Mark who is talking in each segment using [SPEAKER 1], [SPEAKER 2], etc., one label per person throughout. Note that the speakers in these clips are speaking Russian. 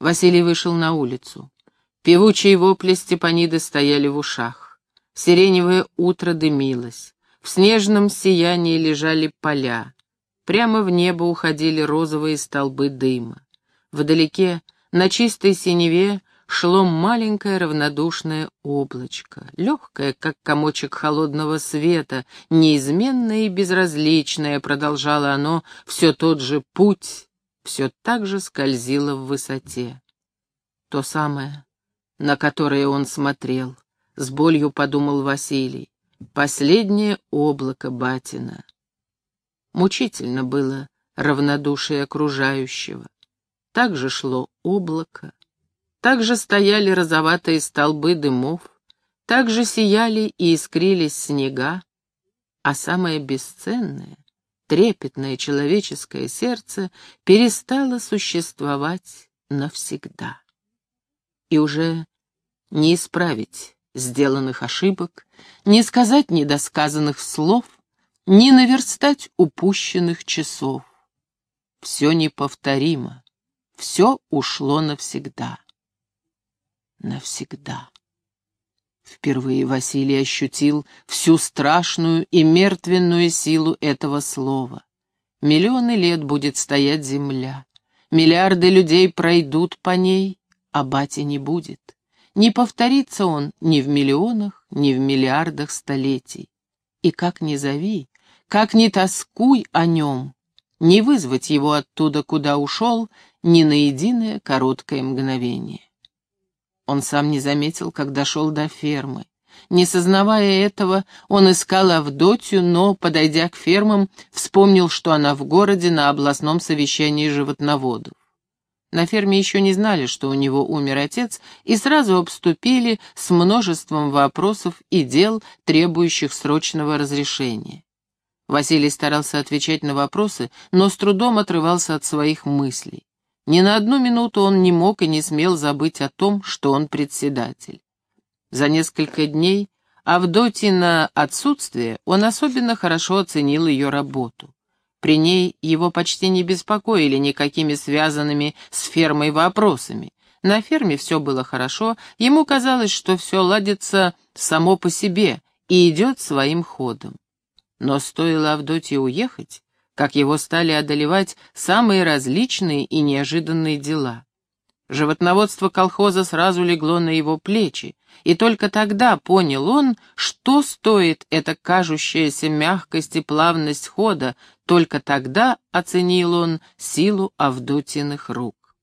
[SPEAKER 1] Василий вышел на улицу. Певучие вопли Степаниды стояли в ушах. Сиреневое утро дымилось. В снежном сиянии лежали поля. Прямо в небо уходили розовые столбы дыма. Вдалеке, на чистой синеве, шло маленькое равнодушное облачко, легкое, как комочек холодного света, неизменное и безразличное, продолжало оно все тот же путь, все так же скользило в высоте. То самое, на которое он смотрел, с болью подумал Василий. Последнее облако Батина. Мучительно было равнодушие окружающего. Так же шло облако, так же стояли розоватые столбы дымов, так же сияли и искрились снега, а самое бесценное, трепетное человеческое сердце перестало существовать навсегда. И уже не исправить сделанных ошибок, не сказать недосказанных слов, не наверстать упущенных часов. Все неповторимо, все ушло навсегда навсегда. Впервые Василий ощутил всю страшную и мертвенную силу этого слова. Миллионы лет будет стоять земля, миллиарды людей пройдут по ней, а бати не будет. Не повторится он ни в миллионах, ни в миллиардах столетий. И как ни зови, как ни тоскуй о нем, не вызвать его оттуда, куда ушел, ни на единое короткое мгновение. Он сам не заметил, как дошел до фермы. Не сознавая этого, он искал Авдотью, но, подойдя к фермам, вспомнил, что она в городе на областном совещании животноводов. На ферме еще не знали, что у него умер отец, и сразу обступили с множеством вопросов и дел, требующих срочного разрешения. Василий старался отвечать на вопросы, но с трудом отрывался от своих мыслей. Ни на одну минуту он не мог и не смел забыть о том, что он председатель. За несколько дней Авдотина отсутствие он особенно хорошо оценил ее работу. При ней его почти не беспокоили никакими связанными с фермой вопросами. На ферме все было хорошо, ему казалось, что все ладится само по себе и идет своим ходом. Но стоило Авдотье уехать, как его стали одолевать самые различные и неожиданные дела. Животноводство колхоза сразу легло на его плечи, и только тогда понял он, что стоит эта кажущаяся мягкость и плавность хода, только тогда оценил он силу Авдотиных рук.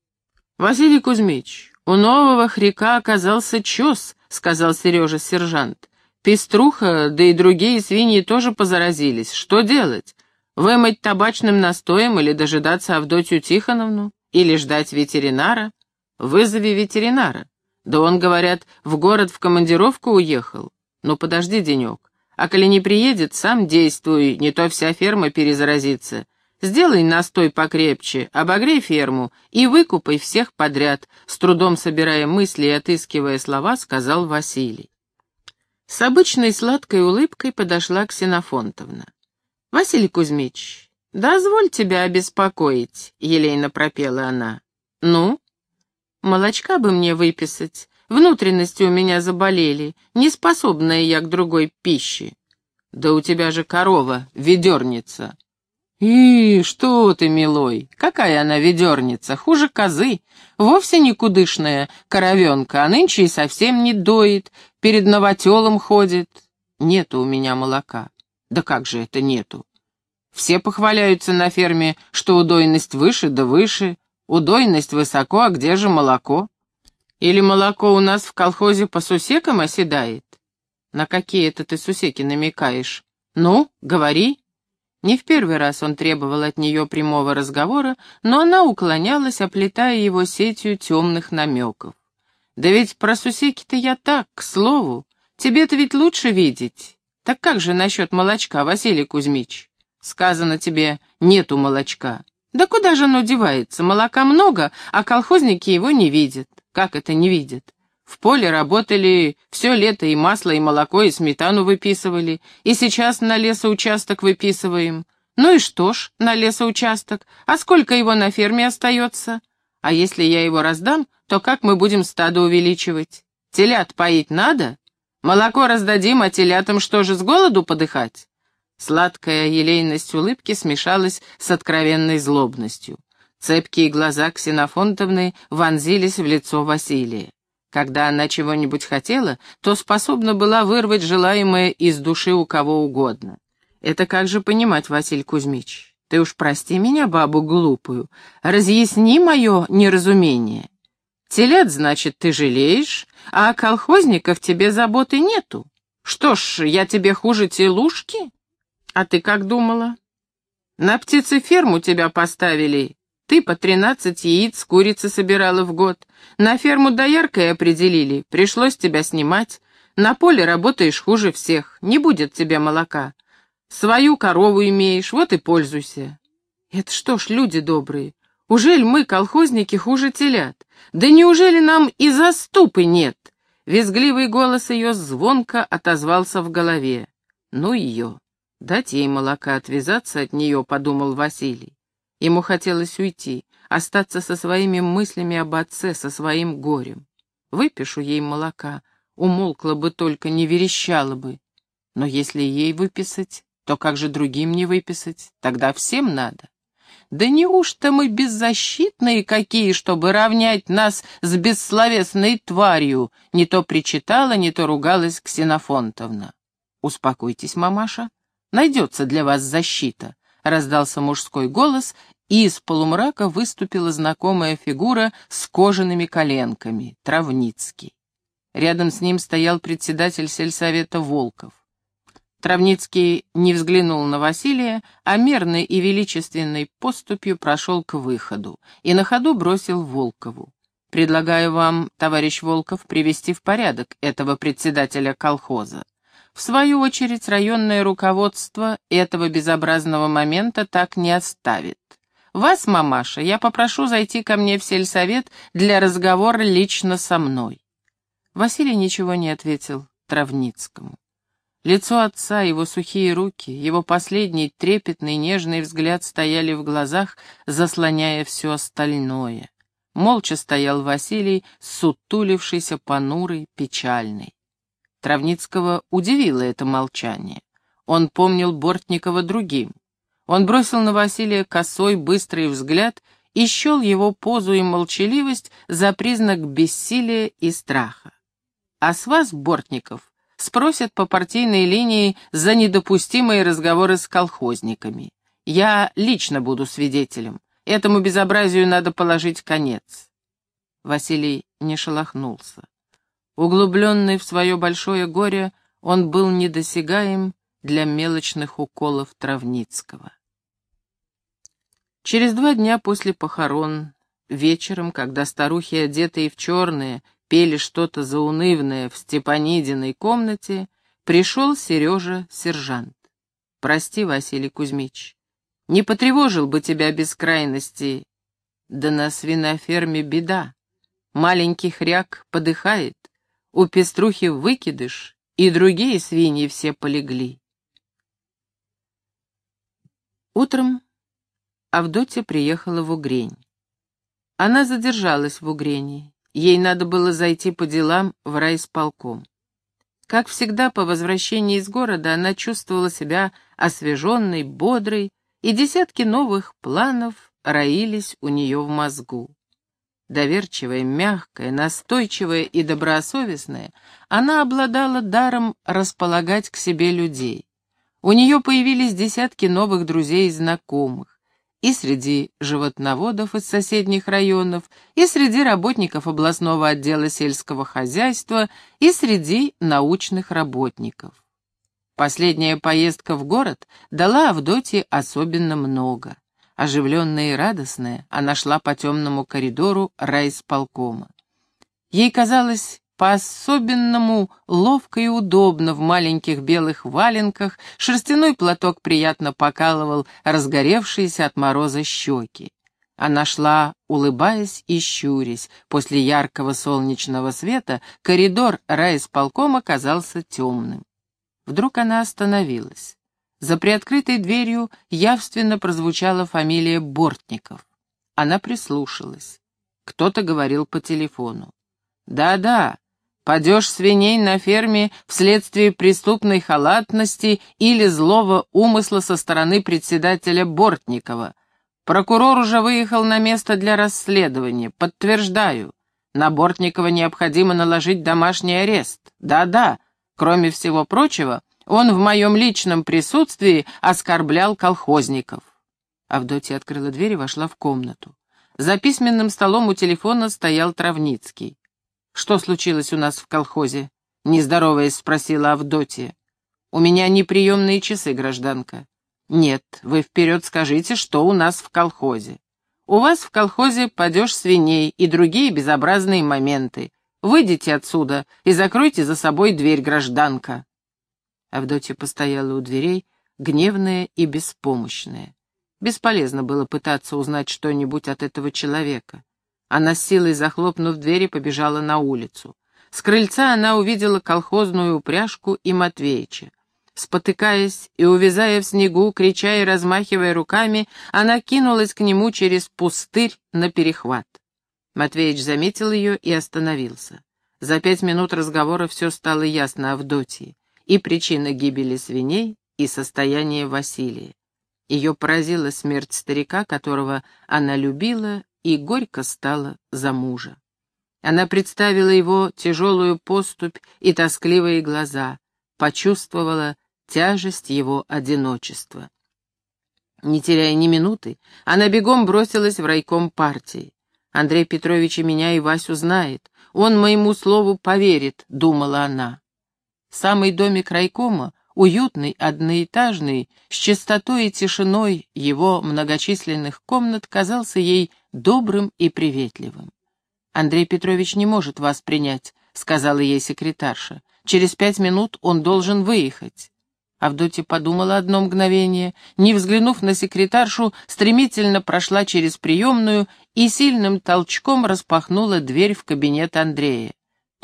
[SPEAKER 1] «Василий Кузьмич, у нового хряка оказался чес», — сказал Сережа сержант. «Пеструха, да и другие свиньи тоже позаразились. Что делать? Вымыть табачным настоем или дожидаться Авдотью Тихоновну? Или ждать ветеринара? Вызови ветеринара. Да он, говорят, в город в командировку уехал. Ну подожди денек. А коли не приедет, сам действуй, не то вся ферма перезаразится. Сделай настой покрепче, обогрей ферму и выкупай всех подряд, с трудом собирая мысли и отыскивая слова, сказал Василий. С обычной сладкой улыбкой подошла Ксенофонтовна. «Василий Кузьмич, дозволь тебя обеспокоить», — елейно пропела она. «Ну?» «Молочка бы мне выписать. Внутренности у меня заболели, неспособная я к другой пище». «Да у тебя же корова, ведерница». «И что ты, милой, какая она ведерница, хуже козы, вовсе никудышная коровенка, а нынче и совсем не доит, перед новотелом ходит. Нету у меня молока». Да как же это нету? Все похваляются на ферме, что удойность выше да выше, удойность высоко, а где же молоко? Или молоко у нас в колхозе по сусекам оседает? На какие это ты сусеки намекаешь? Ну, говори. Не в первый раз он требовал от нее прямого разговора, но она уклонялась, оплетая его сетью темных намеков. Да ведь про сусеки-то я так, к слову. Тебе-то ведь лучше видеть. Так как же насчет молочка, Василий Кузьмич? Сказано тебе, нету молочка. Да куда же оно девается? Молока много, а колхозники его не видят. Как это не видят? В поле работали все лето и масло, и молоко, и сметану выписывали, и сейчас на лесоучасток выписываем. Ну и что ж, на лесоучасток, а сколько его на ферме остается? А если я его раздам, то как мы будем стадо увеличивать? Телят поить надо? Молоко раздадим, а телятам что же, с голоду подыхать?» Сладкая елейность улыбки смешалась с откровенной злобностью. Цепкие глаза Ксенофонтовны вонзились в лицо Василия. Когда она чего-нибудь хотела, то способна была вырвать желаемое из души у кого угодно. Это как же понимать, Василий Кузьмич? Ты уж прости меня, бабу глупую, разъясни мое неразумение. Телят, значит, ты жалеешь, а колхозников тебе заботы нету. Что ж, я тебе хуже телушки? А ты как думала? На птицеферму тебя поставили. Ты по тринадцать яиц курицы собирала в год. На ферму дояркой определили, пришлось тебя снимать. На поле работаешь хуже всех, не будет тебе молока. Свою корову имеешь, вот и пользуйся. Это что ж, люди добрые, ужель мы, колхозники, хуже телят? Да неужели нам и заступы нет? Визгливый голос ее звонко отозвался в голове. Ну ее, дать ей молока, отвязаться от нее, подумал Василий. Ему хотелось уйти, остаться со своими мыслями об отце, со своим горем. Выпишу ей молока, умолкла бы только, не верещала бы. Но если ей выписать, то как же другим не выписать? Тогда всем надо. Да неужто мы беззащитные какие, чтобы равнять нас с бессловесной тварью? Не то причитала, не то ругалась Ксенофонтовна. Успокойтесь, мамаша, найдется для вас защита, раздался мужской голос, и из полумрака выступила знакомая фигура с кожаными коленками, Травницкий. Рядом с ним стоял председатель сельсовета Волков. Травницкий не взглянул на Василия, а мерной и величественной поступью прошел к выходу и на ходу бросил Волкову. «Предлагаю вам, товарищ Волков, привести в порядок этого председателя колхоза. В свою очередь, районное руководство этого безобразного момента так не оставит. Вас, мамаша, я попрошу зайти ко мне в сельсовет для разговора лично со мной». Василий ничего не ответил Травницкому. Лицо отца, его сухие руки, его последний трепетный нежный взгляд стояли в глазах, заслоняя все остальное. Молча стоял Василий, сутулившийся, понурый, печальный. Травницкого удивило это молчание. Он помнил Бортникова другим. Он бросил на Василия косой, быстрый взгляд и счел его позу и молчаливость за признак бессилия и страха. А с вас, Бортников, спросят по партийной линии за недопустимые разговоры с колхозниками. Я лично буду свидетелем. Этому безобразию надо положить конец. Василий не шелохнулся. Углубленный в свое большое горе, он был недосягаем для мелочных уколов Травницкого. Через два дня после похорон, вечером, когда старухи, одетые в черное, пели что-то заунывное в Степанидиной комнате, пришел Сережа-сержант. «Прости, Василий Кузьмич, не потревожил бы тебя без крайности. Да на свиноферме беда. Маленький хряк подыхает, у пеструхи выкидыш, и другие свиньи все полегли». Утром Авдотья приехала в Угрень. Она задержалась в Угрении. Ей надо было зайти по делам в райисполком. Как всегда, по возвращении из города она чувствовала себя освеженной, бодрой, и десятки новых планов роились у нее в мозгу. Доверчивая, мягкая, настойчивая и добросовестная, она обладала даром располагать к себе людей. У нее появились десятки новых друзей и знакомых и среди животноводов из соседних районов, и среди работников областного отдела сельского хозяйства, и среди научных работников. Последняя поездка в город дала Авдотье особенно много. Оживленная и радостная, она шла по темному коридору райисполкома. Ей казалось, по-особенному ловко и удобно в маленьких белых валенках, шерстяной платок приятно покалывал разгоревшиеся от мороза щеки. Она шла, улыбаясь и щурясь. После яркого солнечного света коридор райисполкома казался темным. Вдруг она остановилась. За приоткрытой дверью явственно прозвучала фамилия Бортников. Она прислушалась. Кто-то говорил по телефону. «Да-да, падеж свиней на ферме вследствие преступной халатности или злого умысла со стороны председателя Бортникова. Прокурор уже выехал на место для расследования. Подтверждаю. На Бортникова необходимо наложить домашний арест. Да-да, кроме всего прочего, он в моем личном присутствии оскорблял колхозников». Авдотья открыла дверь и вошла в комнату. За письменным столом у телефона стоял Травницкий. «Что случилось у нас в колхозе?» — нездороваясь спросила Авдотья. «У меня неприемные часы, гражданка». «Нет, вы вперед скажите, что у нас в колхозе». «У вас в колхозе падеж свиней и другие безобразные моменты. Выйдите отсюда и закройте за собой дверь, гражданка». Авдотья постояла у дверей, гневная и беспомощная. Бесполезно было пытаться узнать что-нибудь от этого человека. Она с силой захлопнув двери, побежала на улицу. С крыльца она увидела колхозную упряжку и Матвеича. Спотыкаясь и увязая в снегу, крича и размахивая руками, она кинулась к нему через пустырь на перехват. Матвеич заметил ее и остановился. За пять минут разговора все стало ясно Авдотье. И причина гибели свиней, и состояние Василия. Ее поразила смерть старика, которого она любила, и горько стала за мужа. Она представила его тяжелую поступь и тоскливые глаза, почувствовала тяжесть его одиночества. Не теряя ни минуты, она бегом бросилась в райком партии. Андрей Петрович и меня и Васю знает. Он моему слову поверит, думала она. Самый домик райкома Уютный, одноэтажный, с чистотой и тишиной его многочисленных комнат казался ей добрым и приветливым. «Андрей Петрович не может вас принять», — сказала ей секретарша. «Через пять минут он должен выехать». Авдотья подумала одно мгновение, не взглянув на секретаршу, стремительно прошла через приемную и сильным толчком распахнула дверь в кабинет Андрея.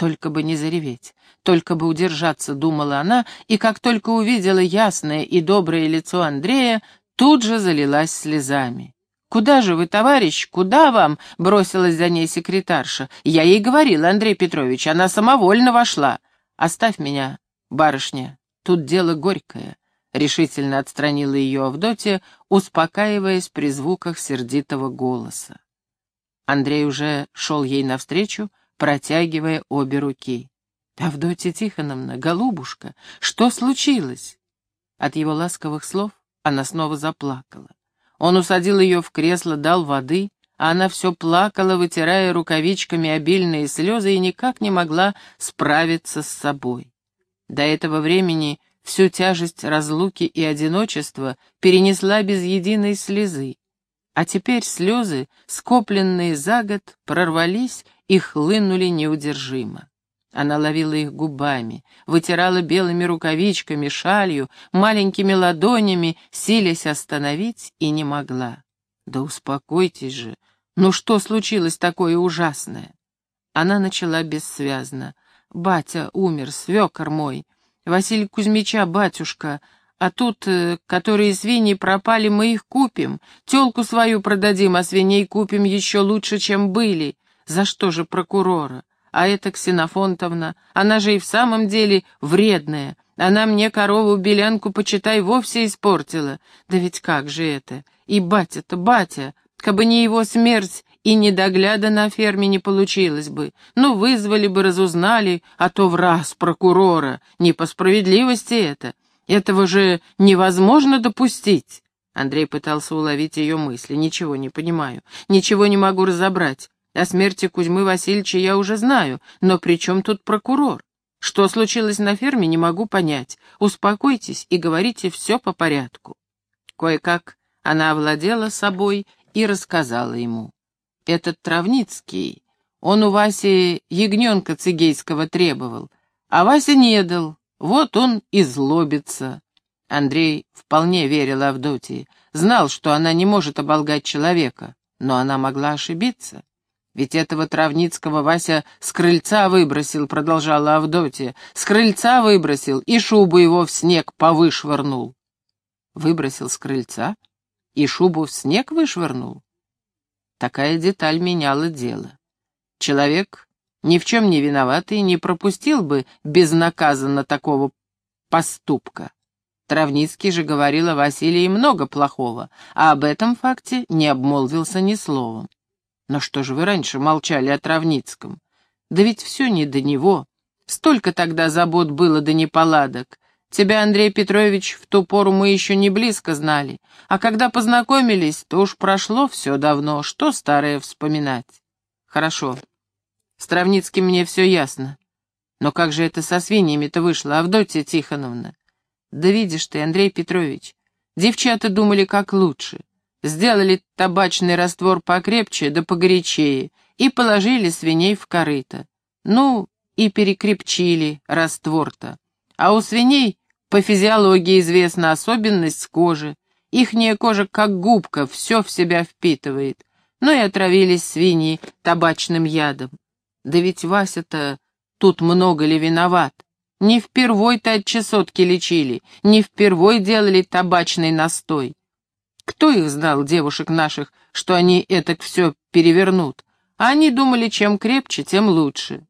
[SPEAKER 1] Только бы не зареветь, только бы удержаться, думала она, и как только увидела ясное и доброе лицо Андрея, тут же залилась слезами. «Куда же вы, товарищ, куда вам?» — бросилась за ней секретарша. «Я ей говорила, Андрей Петрович, она самовольно вошла. Оставь меня, барышня, тут дело горькое», — решительно отстранила ее Авдотья, успокаиваясь при звуках сердитого голоса. Андрей уже шел ей навстречу, протягивая обе руки. «Авдотья Тихоновна, голубушка, что случилось?» От его ласковых слов она снова заплакала. Он усадил ее в кресло, дал воды, а она все плакала, вытирая рукавичками обильные слезы и никак не могла справиться с собой. До этого времени всю тяжесть разлуки и одиночества перенесла без единой слезы. А теперь слезы, скопленные за год, прорвались и хлынули неудержимо. Она ловила их губами, вытирала белыми рукавичками, шалью, маленькими ладонями, силясь остановить, и не могла. «Да успокойтесь же! Ну что случилось такое ужасное?» Она начала бессвязно. «Батя умер, свекор мой. Василий Кузьмича, батюшка. А тут, э, которые свиньи пропали, мы их купим. Телку свою продадим, а свиней купим еще лучше, чем были. За что же прокурора? А эта Ксенофонтовна, она же и в самом деле вредная. Она мне корову-белянку, почитай, вовсе испортила. Да ведь как же это? И батя-то, батя, кабы не его смерть, и недогляда на ферме не получилось бы. Ну, вызвали бы, разузнали, а то в раз прокурора. Не по справедливости это. Этого же невозможно допустить. Андрей пытался уловить ее мысли. «Ничего не понимаю, ничего не могу разобрать. О смерти Кузьмы Васильевича я уже знаю, но при чем тут прокурор? Что случилось на ферме, не могу понять. Успокойтесь и говорите все по порядку. Кое-как она овладела собой и рассказала ему. Этот Травницкий, он у Васи ягненка цигейского требовал, а Вася не дал, вот он и злобится. Андрей вполне верил Авдотье, знал, что она не может оболгать человека, но она могла ошибиться. «Ведь этого Травницкого Вася с крыльца выбросил», — продолжала Авдотья. «С крыльца выбросил и шубу его в снег повышвырнул». «Выбросил с крыльца? И шубу в снег вышвырнул?» Такая деталь меняла дело. Человек, ни в чем не виноватый, не пропустил бы безнаказанно такого поступка. Травницкий же говорил о Василии много плохого, а об этом факте не обмолвился ни словом. Но что же вы раньше молчали о Травницком? Да ведь все не до него. Столько тогда забот было до неполадок. Тебя, Андрей Петрович, в ту пору мы еще не близко знали, а когда познакомились, то уж прошло все давно, что старое вспоминать. Хорошо. С Травницким мне все ясно. Но как же это со свиньями-то вышло, Авдотья Тихоновна? Да видишь ты, Андрей Петрович, девчата думали как лучше. Сделали табачный раствор покрепче да погорячее и положили свиней в корыто. Ну, и перекрепчили раствор-то. А у свиней по физиологии известна особенность кожи. Ихняя кожа, как губка, все в себя впитывает. Но и отравились свиньи табачным ядом. Да ведь Вася-то тут много ли виноват? Не впервой-то от чесотки лечили, не впервой делали табачный настой. Кто их знал, девушек наших, что они этак все перевернут? А они думали, чем крепче, тем лучше.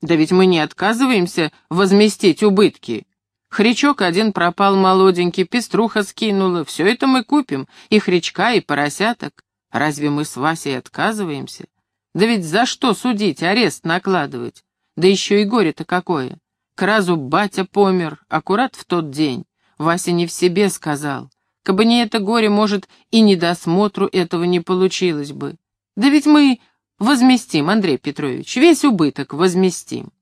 [SPEAKER 1] Да ведь мы не отказываемся возместить убытки. Хрячок один пропал молоденький, пеструха скинула. Все это мы купим, и хрячка, и поросяток. Разве мы с Васей отказываемся? Да ведь за что судить, арест накладывать? Да еще и горе-то какое. К разу батя помер, аккурат в тот день. Вася не в себе сказал. Кабы не это горе, может, и недосмотру этого не получилось бы. Да ведь мы возместим, Андрей Петрович, весь убыток возместим.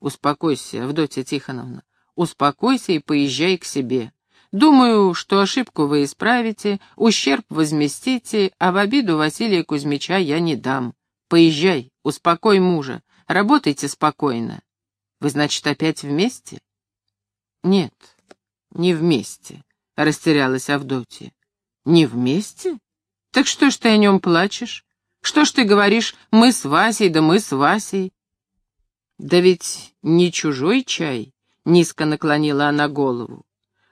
[SPEAKER 1] Успокойся, Авдотья Тихоновна. Успокойся и поезжай к себе. Думаю, что ошибку вы исправите, ущерб возместите, а в обиду Василия Кузьмича я не дам. Поезжай, успокой мужа, работайте спокойно. Вы, значит, опять вместе? Нет, не вместе, растерялась Авдотья. Не вместе? Так что ж ты о нем плачешь? Что ж ты говоришь, мы с Васей, да мы с Васей? Да ведь не чужой чай, Низко наклонила она голову.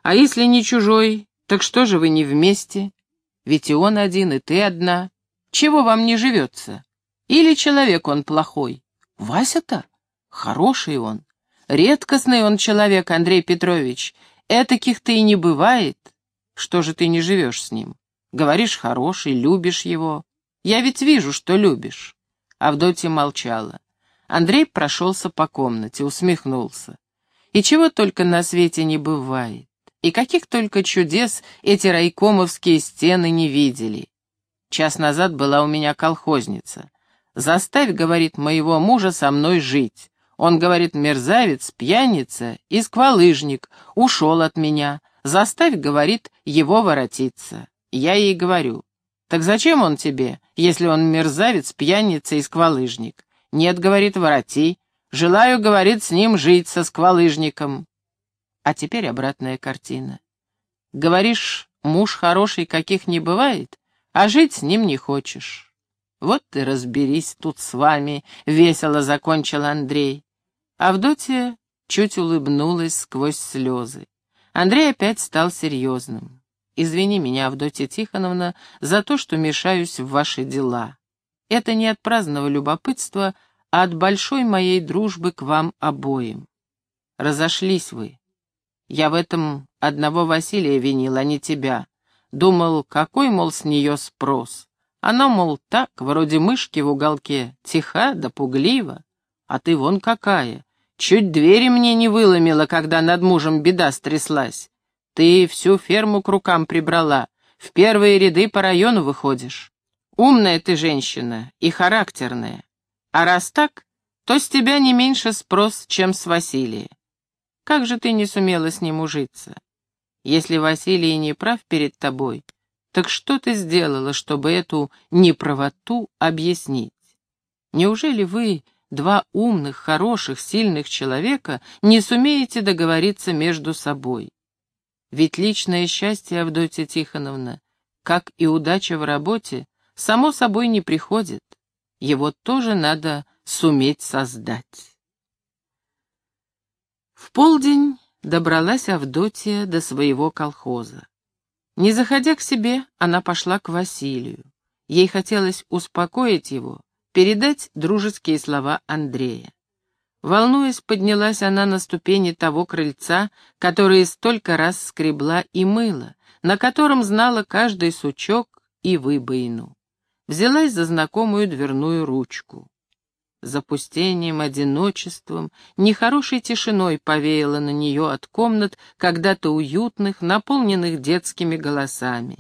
[SPEAKER 1] «А если не чужой, так что же вы не вместе? Ведь и он один, и ты одна. Чего вам не живется? Или человек он плохой? Вася-то? Хороший он. Редкостный он человек, Андрей Петрович. Этаких-то и не бывает. Что же ты не живешь с ним? Говоришь, хороший, любишь его. Я ведь вижу, что любишь». Авдотья молчала. Андрей прошелся по комнате, усмехнулся. И чего только на свете не бывает. И каких только чудес эти райкомовские стены не видели. Час назад была у меня колхозница. «Заставь, — говорит, — моего мужа со мной жить. Он, говорит, мерзавец, пьяница и сквалыжник, ушел от меня. Заставь, — говорит, — его воротиться. Я ей говорю, так зачем он тебе, если он мерзавец, пьяница и сквалыжник? Нет, — говорит, — вороти. Желаю, говорит, с ним жить, со сквалыжником. А теперь обратная картина. Говоришь, муж хороший, каких не бывает, а жить с ним не хочешь. Вот ты разберись тут с вами, — весело закончил Андрей. Авдотья чуть улыбнулась сквозь слезы. Андрей опять стал серьезным. «Извини меня, Авдотья Тихоновна, за то, что мешаюсь в ваши дела. Это не от праздного любопытства, а от большой моей дружбы к вам обоим. Разошлись вы. Я в этом одного Василия винил, а не тебя. Думал, какой, мол, с нее спрос. Она, мол, так, вроде мышки в уголке, тиха да пуглива. А ты вон какая. Чуть двери мне не выломила, когда над мужем беда стряслась. Ты всю ферму к рукам прибрала, в первые ряды по району выходишь. Умная ты женщина и характерная. А раз так, то с тебя не меньше спрос, чем с Василия. Как же ты не сумела с ним ужиться? Если Василий не прав перед тобой, так что ты сделала, чтобы эту неправоту объяснить? Неужели вы, два умных, хороших, сильных человека, не сумеете договориться между собой? Ведь личное счастье, Авдотья Тихоновна, как и удача в работе, само собой не приходит его тоже надо суметь создать. В полдень добралась Авдотья до своего колхоза. Не заходя к себе, она пошла к Василию. Ей хотелось успокоить его, передать дружеские слова Андрея. Волнуясь, поднялась она на ступени того крыльца, которое столько раз скребла и мыла, на котором знала каждый сучок и выбоину. Взялась за знакомую дверную ручку. Запустением, одиночеством, нехорошей тишиной повеяло на нее от комнат, когда-то уютных, наполненных детскими голосами.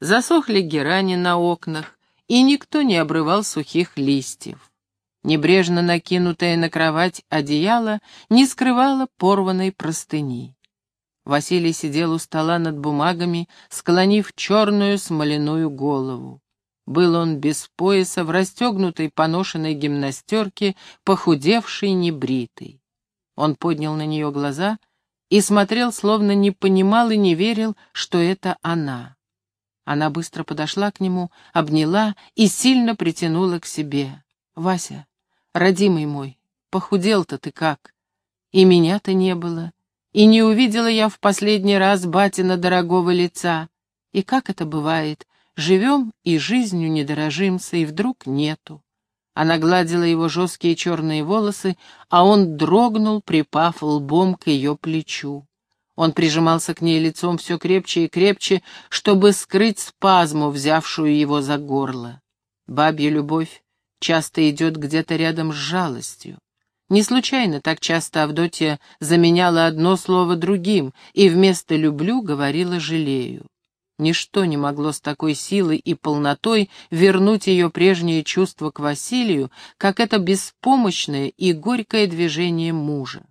[SPEAKER 1] Засохли герани на окнах, и никто не обрывал сухих листьев. Небрежно накинутое на кровать одеяло не скрывало порванной простыни. Василий сидел у стола над бумагами, склонив черную смоляную голову. Был он без пояса, в расстегнутой поношенной гимнастерке, похудевший, небритый. Он поднял на нее глаза и смотрел, словно не понимал и не верил, что это она. Она быстро подошла к нему, обняла и сильно притянула к себе. «Вася, родимый мой, похудел-то ты как? И меня-то не было, и не увидела я в последний раз батина дорогого лица. И как это бывает, Живем и жизнью не дорожимся, и вдруг нету. Она гладила его жесткие черные волосы, а он дрогнул, припав лбом к ее плечу. Он прижимался к ней лицом все крепче и крепче, чтобы скрыть спазму, взявшую его за горло. Бабья любовь часто идет где-то рядом с жалостью. Не случайно так часто Авдотья заменяла одно слово другим и вместо «люблю» говорила «жалею». Ничто не могло с такой силой и полнотой вернуть ее прежнее чувство к Василию, как это беспомощное и горькое движение мужа.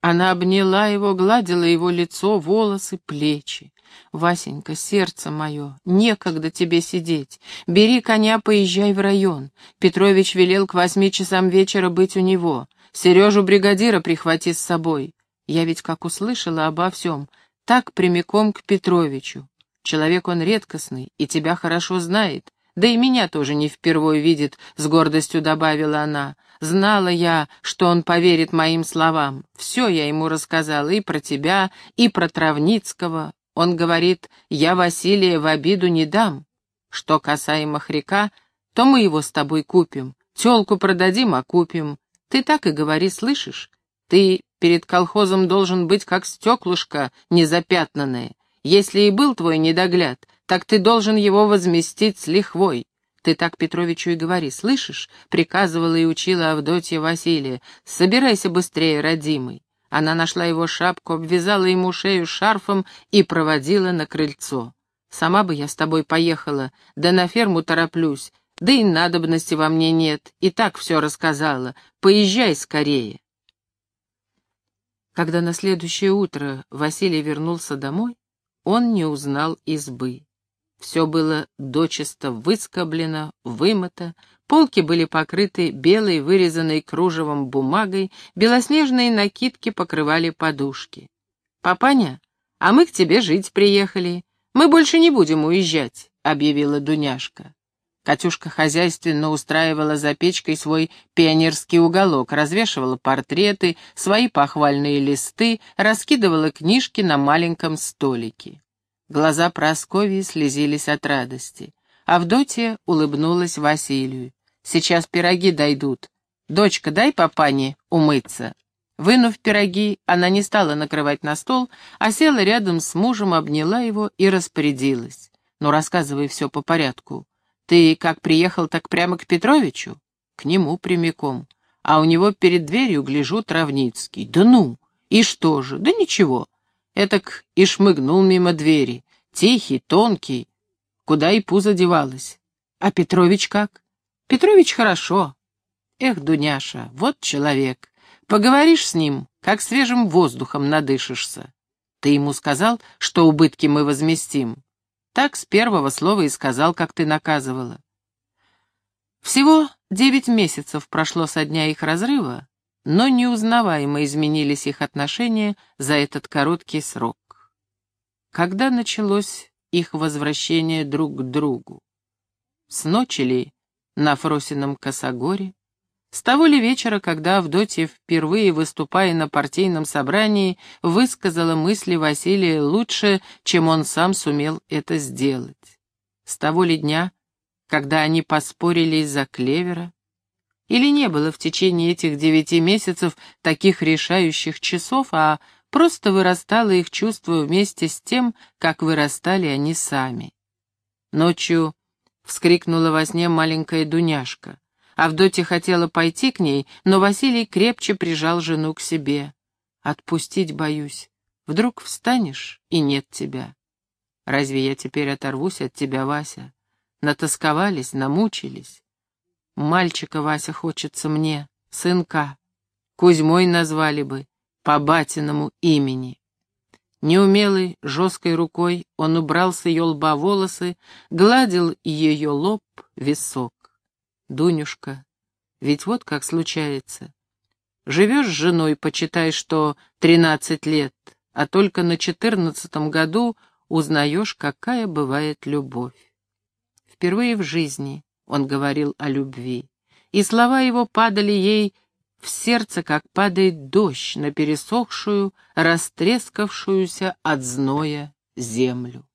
[SPEAKER 1] Она обняла его, гладила его лицо, волосы, плечи. «Васенька, сердце мое, некогда тебе сидеть. Бери коня, поезжай в район. Петрович велел к восьми часам вечера быть у него. Сережу бригадира прихвати с собой. Я ведь как услышала обо всем, так прямиком к Петровичу. Человек он редкостный и тебя хорошо знает. Да и меня тоже не впервой видит, — с гордостью добавила она. Знала я, что он поверит моим словам. Все я ему рассказала и про тебя, и про Травницкого. Он говорит, я Василия в обиду не дам. Что касаемо хряка, то мы его с тобой купим. Телку продадим, а купим. Ты так и говори, слышишь? Ты перед колхозом должен быть как стеклышко незапятнанное. Если и был твой недогляд, так ты должен его возместить с лихвой. Ты так Петровичу и говори, слышишь?» — приказывала и учила Авдотья Василия. «Собирайся быстрее, родимый». Она нашла его шапку, обвязала ему шею шарфом и проводила на крыльцо. «Сама бы я с тобой поехала, да на ферму тороплюсь, да и надобности во мне нет, и так все рассказала. Поезжай скорее». Когда на следующее утро Василий вернулся домой, он не узнал избы. Все было дочисто выскоблено, вымыто, полки были покрыты белой, вырезанной кружевом бумагой, белоснежные накидки покрывали подушки. «Папаня, а мы к тебе жить приехали. Мы больше не будем уезжать», — объявила Дуняшка. Катюшка хозяйственно устраивала за печкой свой пионерский уголок, развешивала портреты, свои похвальные листы, раскидывала книжки на маленьком столике. Глаза Прасковьи слезились от радости. Авдотья улыбнулась Василию. «Сейчас пироги дойдут. Дочка, дай папане умыться». Вынув пироги, она не стала накрывать на стол, а села рядом с мужем, обняла его и распорядилась. «Ну, рассказывай все по порядку. Ты как приехал, так прямо к Петровичу? К нему прямиком. А у него перед дверью, гляжу, Травницкий. Да ну! И что же? Да ничего. Этак и шмыгнул мимо двери. Тихий, тонкий. Куда и пузо девалось. А Петрович как? Петрович хорошо. Эх, Дуняша, вот человек. Поговоришь с ним, как свежим воздухом надышишься. Ты ему сказал, что убытки мы возместим? Так с первого слова и сказал, как ты наказывала. Всего девять месяцев прошло со дня их разрыва, но неузнаваемо изменились их отношения за этот короткий срок. Когда началось их возвращение друг к другу? С ночи ли на Фросином Косогоре? С того ли вечера, когда Авдотья, впервые выступая на партийном собрании, высказала мысли Василия лучше, чем он сам сумел это сделать? С того ли дня, когда они поспорили из-за клевера? Или не было в течение этих девяти месяцев таких решающих часов, а просто вырастало их чувство вместе с тем, как вырастали они сами? Ночью вскрикнула во сне маленькая Дуняшка. Авдотья хотела пойти к ней, но Василий крепче прижал жену к себе. «Отпустить боюсь. Вдруг встанешь, и нет тебя. Разве я теперь оторвусь от тебя, Вася? Натасковались, намучились. Мальчика, Вася, хочется мне, сынка. Кузьмой назвали бы, по батиному имени. Неумелой, жесткой рукой он убрал с ее лба волосы, гладил ее лоб, висок. Дунюшка, ведь вот как случается. Живешь с женой, почитай, что тринадцать лет, а только на четырнадцатом году узнаешь, какая бывает любовь. Впервые в жизни он говорил о любви, и слова его падали ей в сердце, как падает дождь на пересохшую, растрескавшуюся от зноя землю.